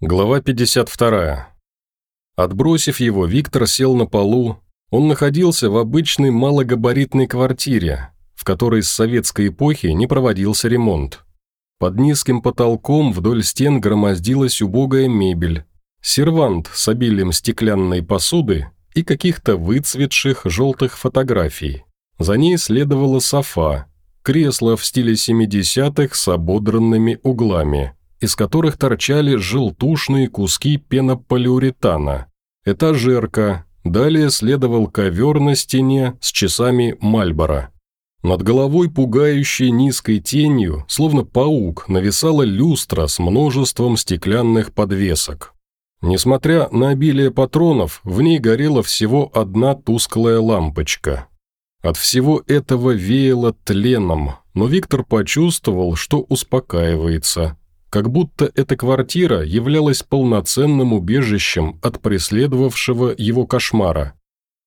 Глава 52. Отбросив его, Виктор сел на полу. Он находился в обычной малогабаритной квартире, в которой с советской эпохи не проводился ремонт. Под низким потолком вдоль стен громоздилась убогая мебель, сервант с обилием стеклянной посуды и каких-то выцветших желтых фотографий. За ней следовала софа, кресло в стиле 70-х с ободранными углами – из которых торчали желтушные куски пенополиуретана, этажерка, далее следовал ковер на стене с часами Мальбора. Над головой пугающей низкой тенью, словно паук, нависала люстра с множеством стеклянных подвесок. Несмотря на обилие патронов, в ней горела всего одна тусклая лампочка. От всего этого веяло тленом, но Виктор почувствовал, что успокаивается – как будто эта квартира являлась полноценным убежищем от преследовавшего его кошмара.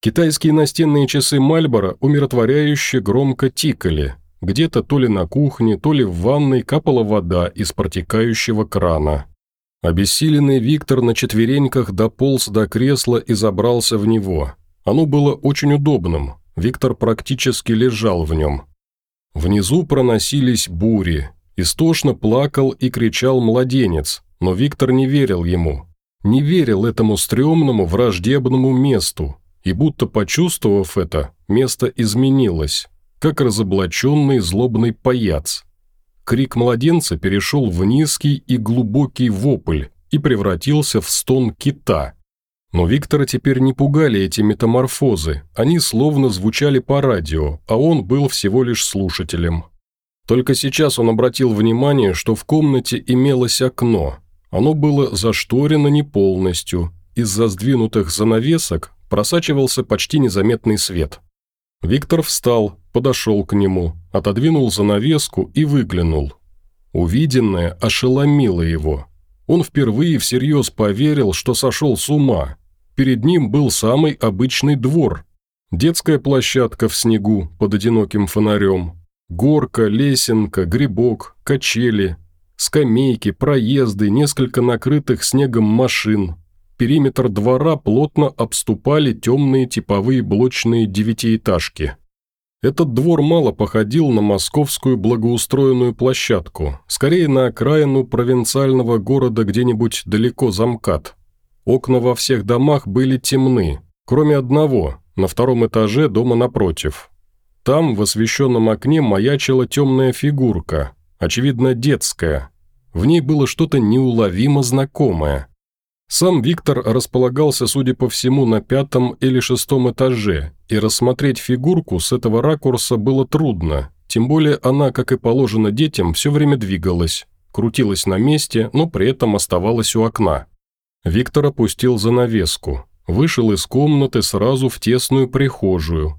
Китайские настенные часы Мальборо умиротворяюще громко тикали. Где-то то ли на кухне, то ли в ванной капала вода из протекающего крана. Обессиленный Виктор на четвереньках дополз до кресла и забрался в него. Оно было очень удобным, Виктор практически лежал в нем. Внизу проносились бури, Истошно плакал и кричал младенец, но Виктор не верил ему. Не верил этому стрёмному враждебному месту, и будто почувствовав это, место изменилось, как разоблаченный злобный паяц. Крик младенца перешел в низкий и глубокий вопль и превратился в стон кита. Но Виктора теперь не пугали эти метаморфозы, они словно звучали по радио, а он был всего лишь слушателем. Только сейчас он обратил внимание, что в комнате имелось окно. Оно было зашторено не полностью. Из-за сдвинутых занавесок просачивался почти незаметный свет. Виктор встал, подошел к нему, отодвинул занавеску и выглянул. Увиденное ошеломило его. Он впервые всерьез поверил, что сошел с ума. Перед ним был самый обычный двор. Детская площадка в снегу под одиноким фонарем, Горка, лесенка, грибок, качели, скамейки, проезды, несколько накрытых снегом машин. Периметр двора плотно обступали темные типовые блочные девятиэтажки. Этот двор мало походил на московскую благоустроенную площадку, скорее на окраину провинциального города где-нибудь далеко за МКАД. Окна во всех домах были темны, кроме одного, на втором этаже дома напротив – там, в освещенном окне, маячила темная фигурка, очевидно, детская. В ней было что-то неуловимо знакомое. Сам Виктор располагался, судя по всему, на пятом или шестом этаже, и рассмотреть фигурку с этого ракурса было трудно, тем более она, как и положено детям, все время двигалась, крутилась на месте, но при этом оставалась у окна. Виктор опустил занавеску, вышел из комнаты сразу в тесную прихожую,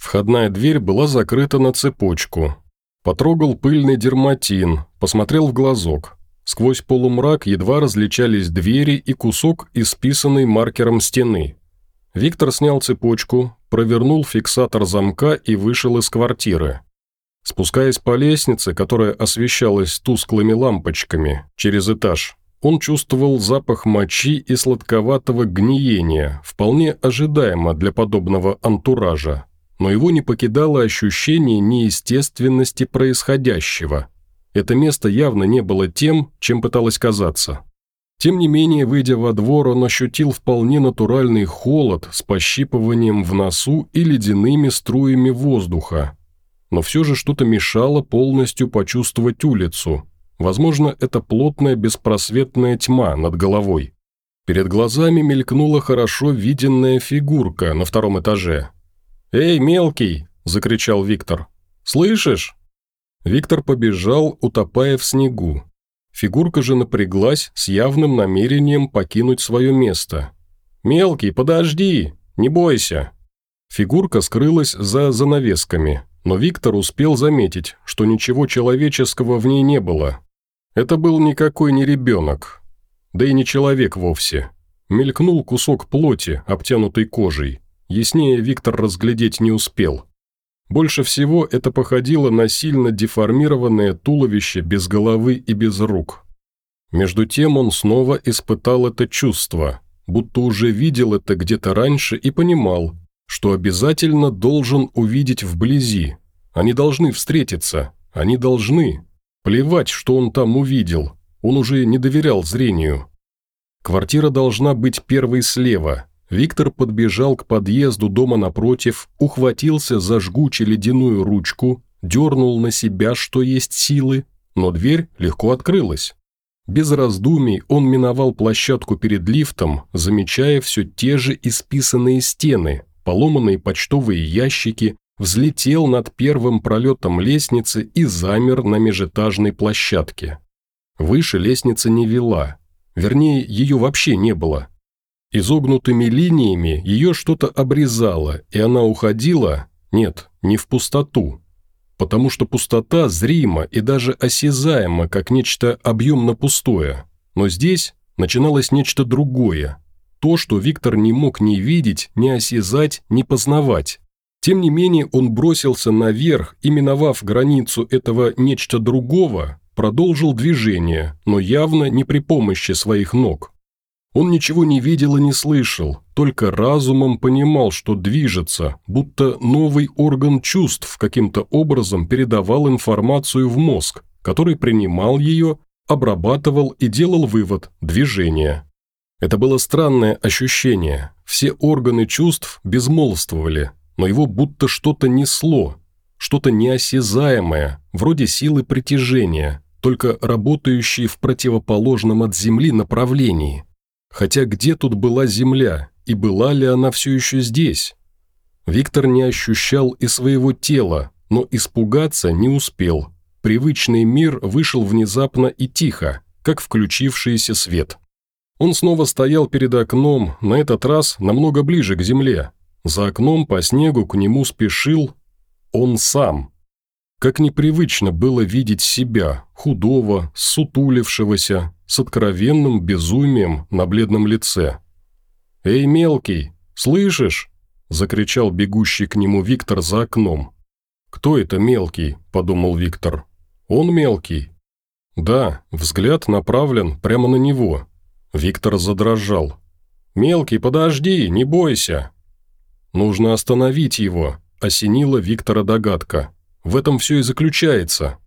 Входная дверь была закрыта на цепочку. Потрогал пыльный дерматин, посмотрел в глазок. Сквозь полумрак едва различались двери и кусок, исписанный маркером стены. Виктор снял цепочку, провернул фиксатор замка и вышел из квартиры. Спускаясь по лестнице, которая освещалась тусклыми лампочками, через этаж, он чувствовал запах мочи и сладковатого гниения, вполне ожидаемо для подобного антуража но его не покидало ощущение неестественности происходящего. Это место явно не было тем, чем пыталось казаться. Тем не менее, выйдя во двор, он ощутил вполне натуральный холод с пощипыванием в носу и ледяными струями воздуха. Но все же что-то мешало полностью почувствовать улицу. Возможно, это плотная беспросветная тьма над головой. Перед глазами мелькнула хорошо виденная фигурка на втором этаже – «Эй, мелкий!» – закричал Виктор. «Слышишь?» Виктор побежал, утопая в снегу. Фигурка же напряглась с явным намерением покинуть свое место. «Мелкий, подожди! Не бойся!» Фигурка скрылась за занавесками, но Виктор успел заметить, что ничего человеческого в ней не было. Это был никакой не ребенок. Да и не человек вовсе. Мелькнул кусок плоти, обтянутый кожей. Яснее Виктор разглядеть не успел. Больше всего это походило на сильно деформированное туловище без головы и без рук. Между тем он снова испытал это чувство, будто уже видел это где-то раньше и понимал, что обязательно должен увидеть вблизи. Они должны встретиться, они должны. Плевать, что он там увидел, он уже не доверял зрению. Квартира должна быть первой слева. Виктор подбежал к подъезду дома напротив, ухватился за жгучую ледяную ручку, дернул на себя, что есть силы, но дверь легко открылась. Без раздумий он миновал площадку перед лифтом, замечая все те же исписанные стены, поломанные почтовые ящики, взлетел над первым пролетом лестницы и замер на межэтажной площадке. Выше лестница не вела, вернее, ее вообще не было. Изогнутыми линиями ее что-то обрезало, и она уходила, нет, не в пустоту, потому что пустота зрима и даже осязаема, как нечто объемно пустое. Но здесь начиналось нечто другое, то, что Виктор не мог ни видеть, ни осязать, ни познавать. Тем не менее он бросился наверх и, миновав границу этого нечто другого, продолжил движение, но явно не при помощи своих ног. Он ничего не видел и не слышал, только разумом понимал, что движется, будто новый орган чувств каким-то образом передавал информацию в мозг, который принимал ее, обрабатывал и делал вывод – движение. Это было странное ощущение. Все органы чувств безмолвствовали, но его будто что-то несло, что-то неосязаемое, вроде силы притяжения, только работающие в противоположном от Земли направлении. Хотя где тут была Земля, и была ли она все еще здесь? Виктор не ощущал и своего тела, но испугаться не успел. Привычный мир вышел внезапно и тихо, как включившийся свет. Он снова стоял перед окном, на этот раз намного ближе к земле. За окном по снегу к нему спешил он сам. Как непривычно было видеть себя, худого, сутулившегося, с откровенным безумием на бледном лице. «Эй, мелкий, слышишь?» – закричал бегущий к нему Виктор за окном. «Кто это мелкий?» – подумал Виктор. «Он мелкий». Да, взгляд направлен прямо на него, Виктор задрожал. «Мелкий, подожди, не бойся!» «Нужно остановить его», – осенила Виктора догадка. «В этом все и заключается».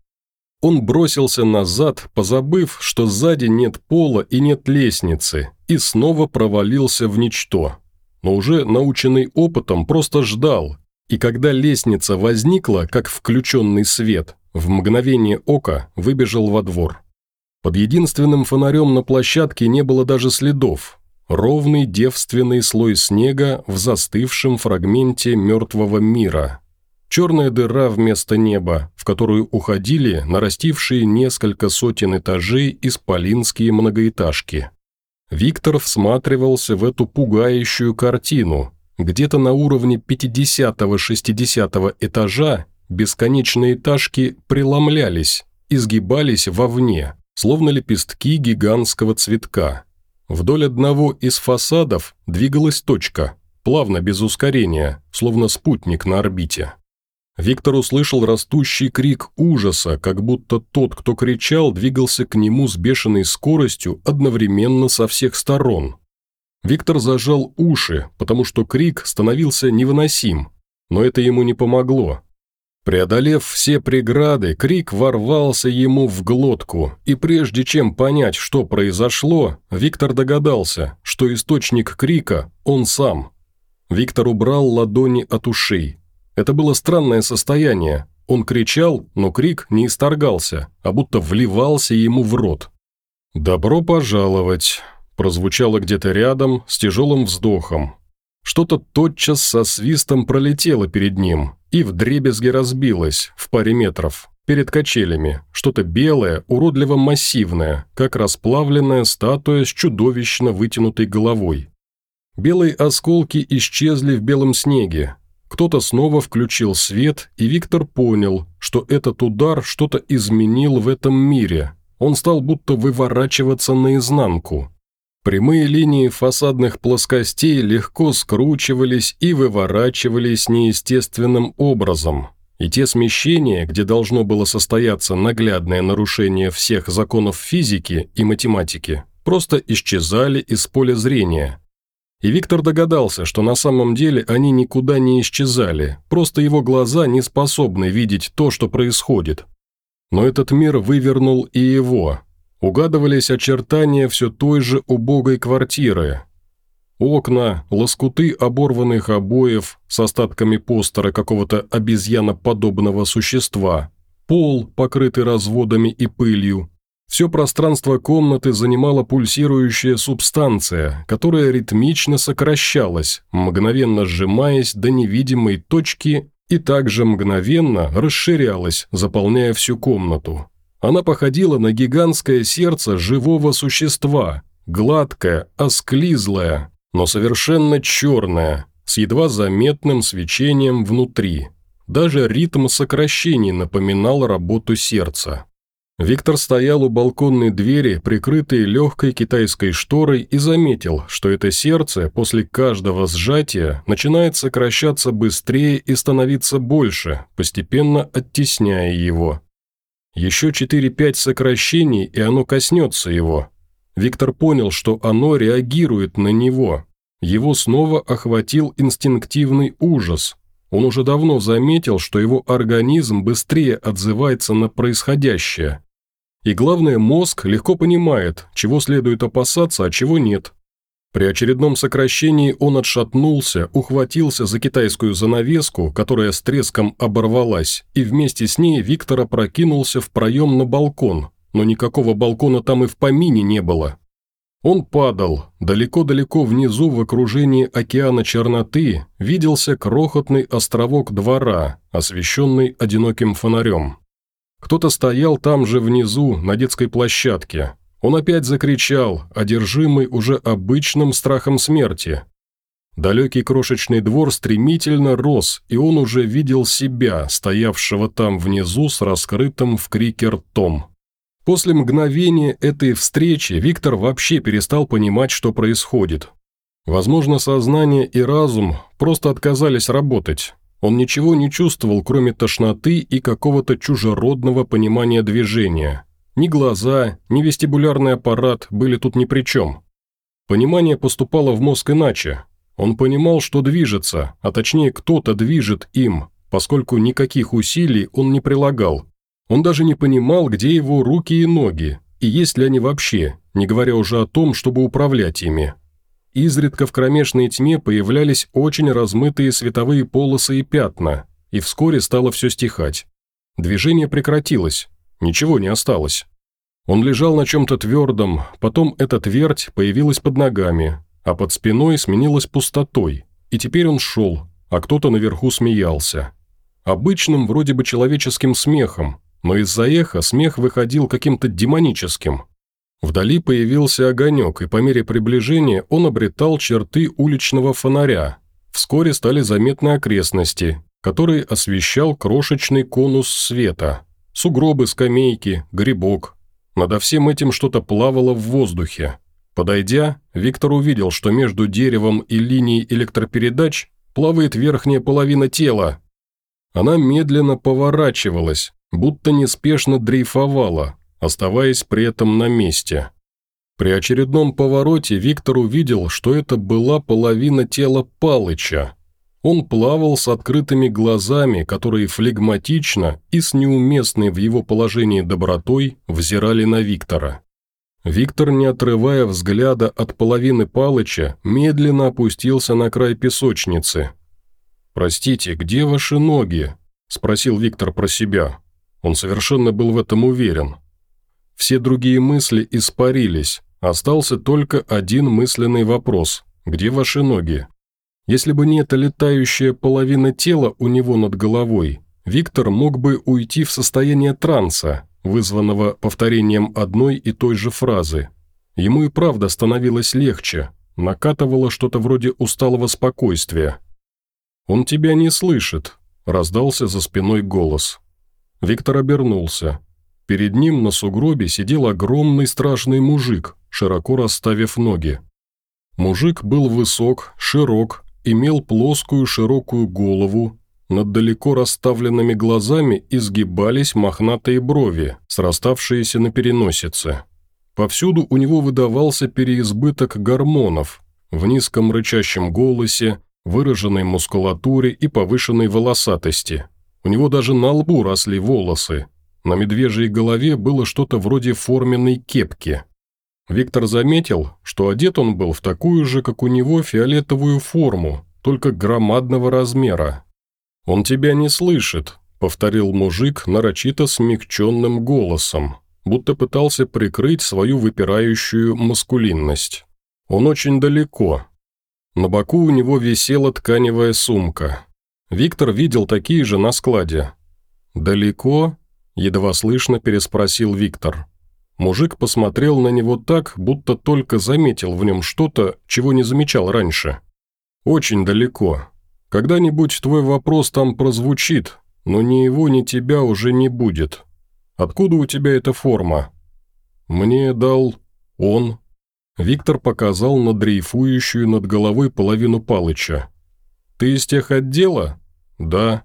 Он бросился назад, позабыв, что сзади нет пола и нет лестницы, и снова провалился в ничто. Но уже наученный опытом просто ждал, и когда лестница возникла, как включенный свет, в мгновение ока выбежал во двор. Под единственным фонарем на площадке не было даже следов. Ровный девственный слой снега в застывшем фрагменте мертвого мира. Черная дыра вместо неба, в которую уходили нарастившие несколько сотен этажей исполинские многоэтажки. Виктор всматривался в эту пугающую картину. Где-то на уровне 50-60 этажа бесконечные этажки преломлялись, изгибались вовне, словно лепестки гигантского цветка. Вдоль одного из фасадов двигалась точка, плавно без ускорения, словно спутник на орбите. Виктор услышал растущий крик ужаса, как будто тот, кто кричал, двигался к нему с бешеной скоростью одновременно со всех сторон. Виктор зажал уши, потому что крик становился невыносим, но это ему не помогло. Преодолев все преграды, крик ворвался ему в глотку, и прежде чем понять, что произошло, Виктор догадался, что источник крика – он сам. Виктор убрал ладони от ушей. Это было странное состояние. Он кричал, но крик не исторгался, а будто вливался ему в рот. «Добро пожаловать!» – прозвучало где-то рядом с тяжелым вздохом. Что-то тотчас со свистом пролетело перед ним – и вдребезги разбилась в паре метров, перед качелями, что-то белое, уродливо массивное, как расплавленная статуя с чудовищно вытянутой головой. Белые осколки исчезли в белом снеге. Кто-то снова включил свет, и Виктор понял, что этот удар что-то изменил в этом мире. Он стал будто выворачиваться наизнанку. Прямые линии фасадных плоскостей легко скручивались и выворачивались неестественным образом. и те смещения, где должно было состояться наглядное нарушение всех законов физики и математики, просто исчезали из поля зрения. И Виктор догадался, что на самом деле они никуда не исчезали, просто его глаза не способны видеть то, что происходит. Но этот мир вывернул и его. Угадывались очертания все той же убогой квартиры, Окна, лоскуты оборванных обоев с остатками постера какого-то обезьяноподобного существа, пол, покрытый разводами и пылью. Все пространство комнаты занимала пульсирующая субстанция, которая ритмично сокращалась, мгновенно сжимаясь до невидимой точки и также мгновенно расширялась, заполняя всю комнату. Она походила на гигантское сердце живого существа, гладкое, осклизлое, но совершенно черная, с едва заметным свечением внутри. Даже ритм сокращений напоминал работу сердца. Виктор стоял у балконной двери, прикрытой легкой китайской шторой, и заметил, что это сердце после каждого сжатия начинает сокращаться быстрее и становиться больше, постепенно оттесняя его. Еще 4-5 сокращений, и оно коснется его, Виктор понял, что оно реагирует на него. Его снова охватил инстинктивный ужас. Он уже давно заметил, что его организм быстрее отзывается на происходящее. И главное, мозг легко понимает, чего следует опасаться, а чего нет. При очередном сокращении он отшатнулся, ухватился за китайскую занавеску, которая с треском оборвалась, и вместе с ней Виктор опрокинулся в проем на балкон, но никакого балкона там и в помине не было. Он падал. Далеко-далеко внизу в окружении океана черноты виделся крохотный островок двора, освещенный одиноким фонарем. Кто-то стоял там же внизу, на детской площадке. Он опять закричал, одержимый уже обычным страхом смерти. Далекий крошечный двор стремительно рос, и он уже видел себя, стоявшего там внизу с раскрытым в крике ртом. После мгновения этой встречи Виктор вообще перестал понимать, что происходит. Возможно, сознание и разум просто отказались работать. Он ничего не чувствовал, кроме тошноты и какого-то чужеродного понимания движения. Ни глаза, ни вестибулярный аппарат были тут ни при чем. Понимание поступало в мозг иначе. Он понимал, что движется, а точнее кто-то движет им, поскольку никаких усилий он не прилагал, он даже не понимал, где его руки и ноги, и есть ли они вообще, не говоря уже о том, чтобы управлять ими. Изредка в кромешной тьме появлялись очень размытые световые полосы и пятна, и вскоре стало все стихать. Движение прекратилось, ничего не осталось. Он лежал на чем-то твердом, потом эта твердь появилась под ногами, а под спиной сменилась пустотой, и теперь он шел, а кто-то наверху смеялся. Обычным вроде бы человеческим смехом, но из-за эха смех выходил каким-то демоническим. Вдали появился огонек, и по мере приближения он обретал черты уличного фонаря. Вскоре стали заметны окрестности, которые освещал крошечный конус света. Сугробы, скамейки, грибок. Надо всем этим что-то плавало в воздухе. Подойдя, Виктор увидел, что между деревом и линией электропередач плавает верхняя половина тела. Она медленно поворачивалась, будто неспешно дрейфовала, оставаясь при этом на месте. При очередном повороте Виктор увидел, что это была половина тела Палыча. Он плавал с открытыми глазами, которые флегматично и с неуместной в его положении добротой взирали на Виктора. Виктор, не отрывая взгляда от половины Палыча, медленно опустился на край песочницы. «Простите, где ваши ноги?» – спросил Виктор про себя. Он совершенно был в этом уверен. Все другие мысли испарились, остался только один мысленный вопрос – где ваши ноги? Если бы не эта летающая половина тела у него над головой, Виктор мог бы уйти в состояние транса, вызванного повторением одной и той же фразы. Ему и правда становилось легче, накатывало что-то вроде усталого спокойствия. «Он тебя не слышит», – раздался за спиной голос. Виктор обернулся. Перед ним на сугробе сидел огромный страшный мужик, широко расставив ноги. Мужик был высок, широк, имел плоскую широкую голову, над далеко расставленными глазами изгибались мохнатые брови, сраставшиеся на переносице. Повсюду у него выдавался переизбыток гормонов в низком рычащем голосе, выраженной мускулатуре и повышенной волосатости. У него даже на лбу росли волосы. На медвежьей голове было что-то вроде форменной кепки. Виктор заметил, что одет он был в такую же, как у него, фиолетовую форму, только громадного размера. «Он тебя не слышит», — повторил мужик нарочито смягченным голосом, будто пытался прикрыть свою выпирающую маскулинность. «Он очень далеко». На боку у него висела тканевая сумка. Виктор видел такие же на складе. «Далеко?» – едва слышно переспросил Виктор. Мужик посмотрел на него так, будто только заметил в нем что-то, чего не замечал раньше. «Очень далеко. Когда-нибудь твой вопрос там прозвучит, но ни его, ни тебя уже не будет. Откуда у тебя эта форма?» «Мне дал он». Виктор показал на дрейфующую над головой половину Палыча. «Ты из тех отдела?» «Да.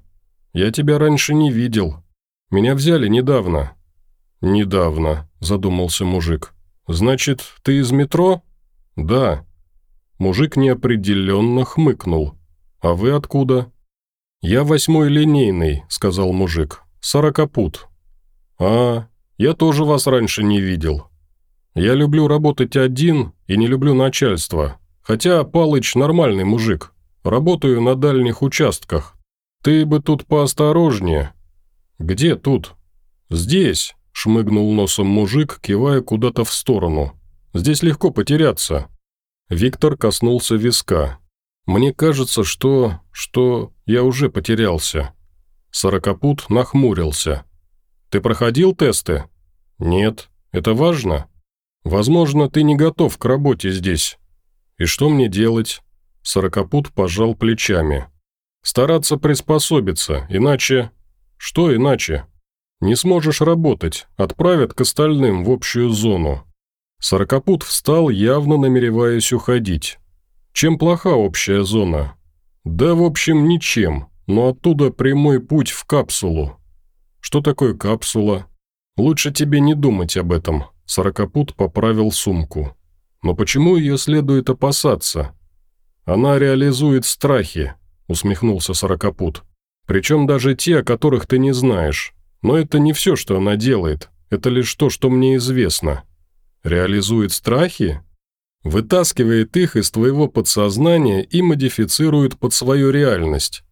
Я тебя раньше не видел. Меня взяли недавно». «Недавно», – задумался мужик. «Значит, ты из метро?» «Да». Мужик неопределенно хмыкнул. «А вы откуда?» «Я восьмой линейный», – сказал мужик. «Сорокопут». «А, я тоже вас раньше не видел. Я люблю работать один и не люблю начальство. Хотя Палыч нормальный мужик. Работаю на дальних участках. Ты бы тут поосторожнее». «Где тут?» «Здесь», – шмыгнул носом мужик, кивая куда-то в сторону. «Здесь легко потеряться». Виктор коснулся виска. «Мне кажется, что... что я уже потерялся». Сорокопут нахмурился. «Ты проходил тесты?» «Нет. Это важно?» «Возможно, ты не готов к работе здесь». «И что мне делать?» Сорокопут пожал плечами. «Стараться приспособиться, иначе...» «Что иначе?» «Не сможешь работать, отправят к остальным в общую зону». Сорокопут встал, явно намереваясь уходить. Чем плоха общая зона? Да, в общем, ничем, но оттуда прямой путь в капсулу. Что такое капсула? Лучше тебе не думать об этом. Сорокопут поправил сумку. Но почему ее следует опасаться? Она реализует страхи, усмехнулся Сорокопут. Причем даже те, о которых ты не знаешь. Но это не все, что она делает. Это лишь то, что мне известно. Реализует страхи? Вытаскивает их из твоего подсознания и модифицирует под свою реальность.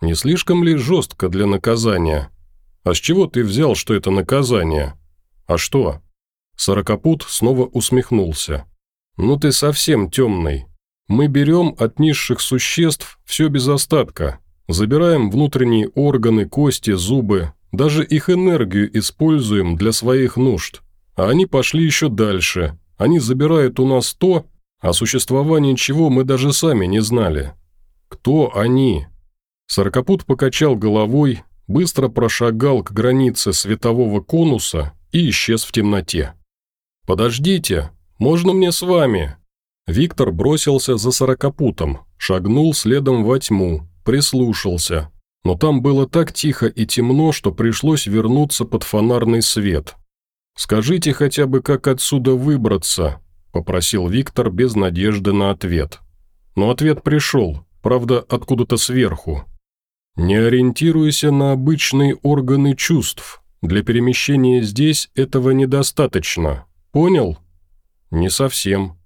Не слишком ли жестко для наказания? А с чего ты взял, что это наказание? А что? Сорокопут снова усмехнулся. Ну ты совсем темный. Мы берем от низших существ все без остатка. Забираем внутренние органы, кости, зубы, даже их энергию используем для своих нужд. А они пошли еще дальше, они забирают у нас то, о существовании чего мы даже сами не знали. Кто они? Сорокопут покачал головой, быстро прошагал к границе светового конуса и исчез в темноте. «Подождите, можно мне с вами?» Виктор бросился за сорокопутом, шагнул следом во тьму, прислушался. Но там было так тихо и темно, что пришлось вернуться под фонарный свет. «Скажите хотя бы, как отсюда выбраться?» – попросил Виктор без надежды на ответ. Но ответ пришел, правда, откуда-то сверху. «Не ориентируйся на обычные органы чувств. Для перемещения здесь этого недостаточно. Понял?» «Не совсем.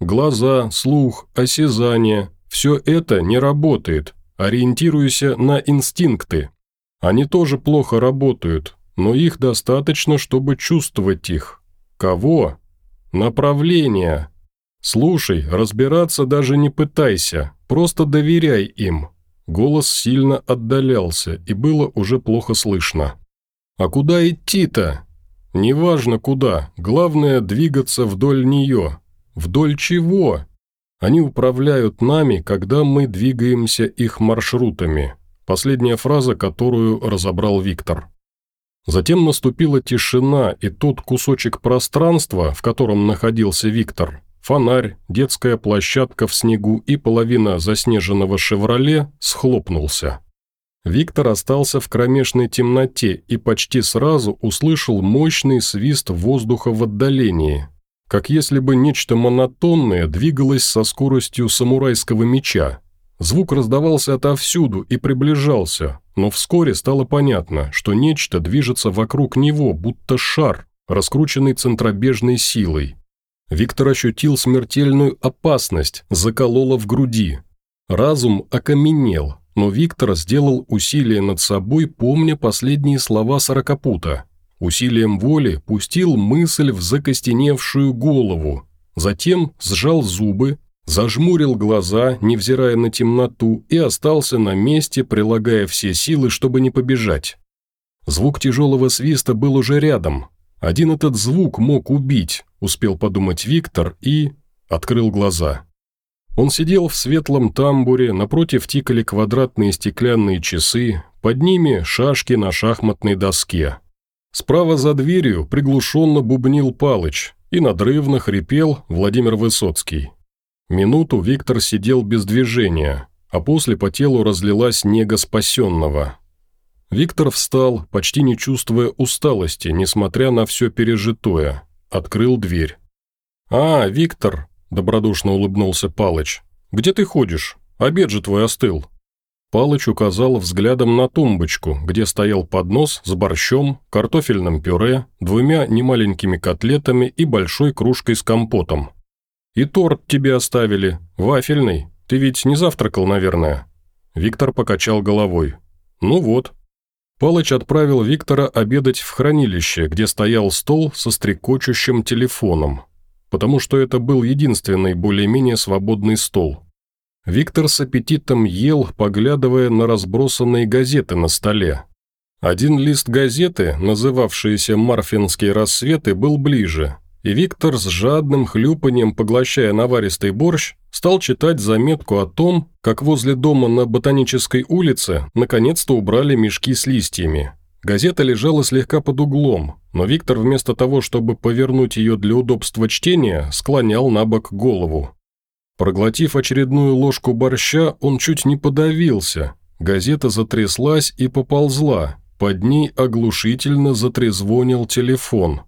Глаза, слух, осязание – все это не работает. Ориентируйся на инстинкты. Они тоже плохо работают, но их достаточно, чтобы чувствовать их. Кого? Направление. Слушай, разбираться даже не пытайся, просто доверяй им. Голос сильно отдалялся, и было уже плохо слышно. А куда идти-то? Неважно куда, главное двигаться вдоль нее. Вдоль чего? Они управляют нами, когда мы двигаемся их маршрутами. Последняя фраза, которую разобрал Виктор. Затем наступила тишина, и тот кусочек пространства, в котором находился Виктор, фонарь, детская площадка в снегу и половина заснеженного «Шевроле» схлопнулся. Виктор остался в кромешной темноте и почти сразу услышал мощный свист воздуха в отдалении, как если бы нечто монотонное двигалось со скоростью самурайского меча. Звук раздавался отовсюду и приближался, но вскоре стало понятно, что нечто движется вокруг него, будто шар, раскрученный центробежной силой. Виктор ощутил смертельную опасность, заколола в груди. Разум окаменел, но Виктор сделал усилие над собой, помня последние слова Сорокопута. Усилием воли пустил мысль в закостеневшую голову, затем сжал зубы, Зажмурил глаза, невзирая на темноту, и остался на месте, прилагая все силы, чтобы не побежать. Звук тяжелого свиста был уже рядом. Один этот звук мог убить, успел подумать Виктор и... открыл глаза. Он сидел в светлом тамбуре, напротив тикали квадратные стеклянные часы, под ними шашки на шахматной доске. Справа за дверью приглушенно бубнил Палыч, и надрывно хрипел Владимир Высоцкий. Минуту Виктор сидел без движения, а после по телу разлилась нега спасенного. Виктор встал, почти не чувствуя усталости, несмотря на все пережитое. Открыл дверь. «А, Виктор!» – добродушно улыбнулся Палыч. «Где ты ходишь? Обед же твой остыл». Палыч указал взглядом на тумбочку, где стоял поднос с борщом, картофельным пюре, двумя немаленькими котлетами и большой кружкой с компотом. «И торт тебе оставили, вафельный. Ты ведь не завтракал, наверное?» Виктор покачал головой. «Ну вот». Палыч отправил Виктора обедать в хранилище, где стоял стол со стрекочущим телефоном, потому что это был единственный более-менее свободный стол. Виктор с аппетитом ел, поглядывая на разбросанные газеты на столе. Один лист газеты, называвшийся «Марфинские рассветы», был ближе, и Виктор с жадным хлюпанием, поглощая наваристый борщ, стал читать заметку о том, как возле дома на Ботанической улице наконец-то убрали мешки с листьями. Газета лежала слегка под углом, но Виктор вместо того, чтобы повернуть ее для удобства чтения, склонял на бок голову. Проглотив очередную ложку борща, он чуть не подавился. Газета затряслась и поползла. Под ней оглушительно затрезвонил телефон.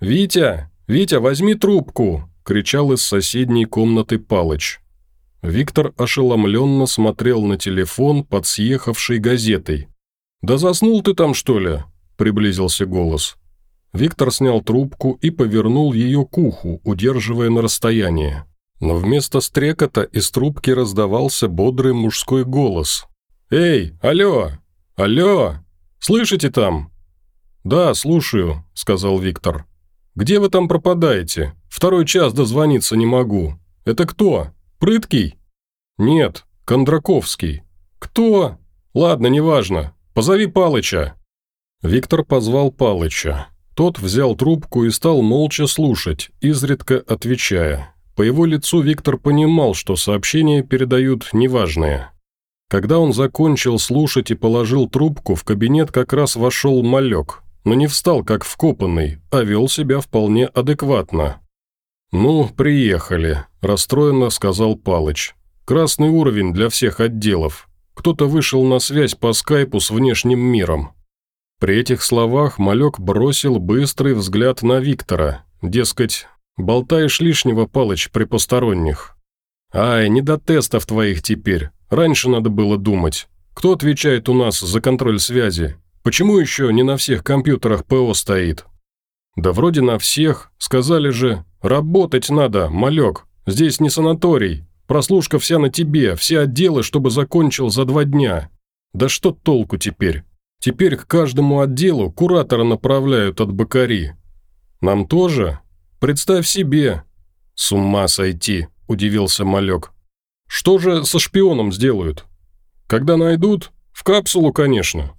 «Витя, «Витя, возьми трубку!» – кричал из соседней комнаты Палыч. Виктор ошеломленно смотрел на телефон под съехавшей газетой. «Да заснул ты там, что ли?» – приблизился голос. Виктор снял трубку и повернул ее к уху, удерживая на расстоянии. Но вместо стрекота из трубки раздавался бодрый мужской голос. «Эй, алло! Алло! Слышите там?» «Да, слушаю», – сказал Виктор. «Где вы там пропадаете? Второй час дозвониться не могу. Это кто? Прыткий?» «Нет, Кондраковский». «Кто?» «Ладно, неважно. Позови Палыча». Виктор позвал Палыча. Тот взял трубку и стал молча слушать, изредка отвечая. По его лицу Виктор понимал, что сообщения передают неважные. Когда он закончил слушать и положил трубку, в кабинет как раз вошел малек, но не встал как вкопанный, а вел себя вполне адекватно. «Ну, приехали», – расстроенно сказал Палыч. «Красный уровень для всех отделов. Кто-то вышел на связь по скайпу с внешним миром». При этих словах Малек бросил быстрый взгляд на Виктора. Дескать, болтаешь лишнего, Палыч, при посторонних. «Ай, не до тестов твоих теперь. Раньше надо было думать. Кто отвечает у нас за контроль связи? Почему еще не на всех компьютерах ПО стоит? Да вроде на всех. Сказали же, работать надо, малек. Здесь не санаторий. Прослушка вся на тебе, все отделы, чтобы закончил за два дня. Да что толку теперь? Теперь к каждому отделу куратора направляют от бакари. Нам тоже? Представь себе. С ума сойти, удивился малек. Что же со шпионом сделают? Когда найдут? В капсулу, конечно.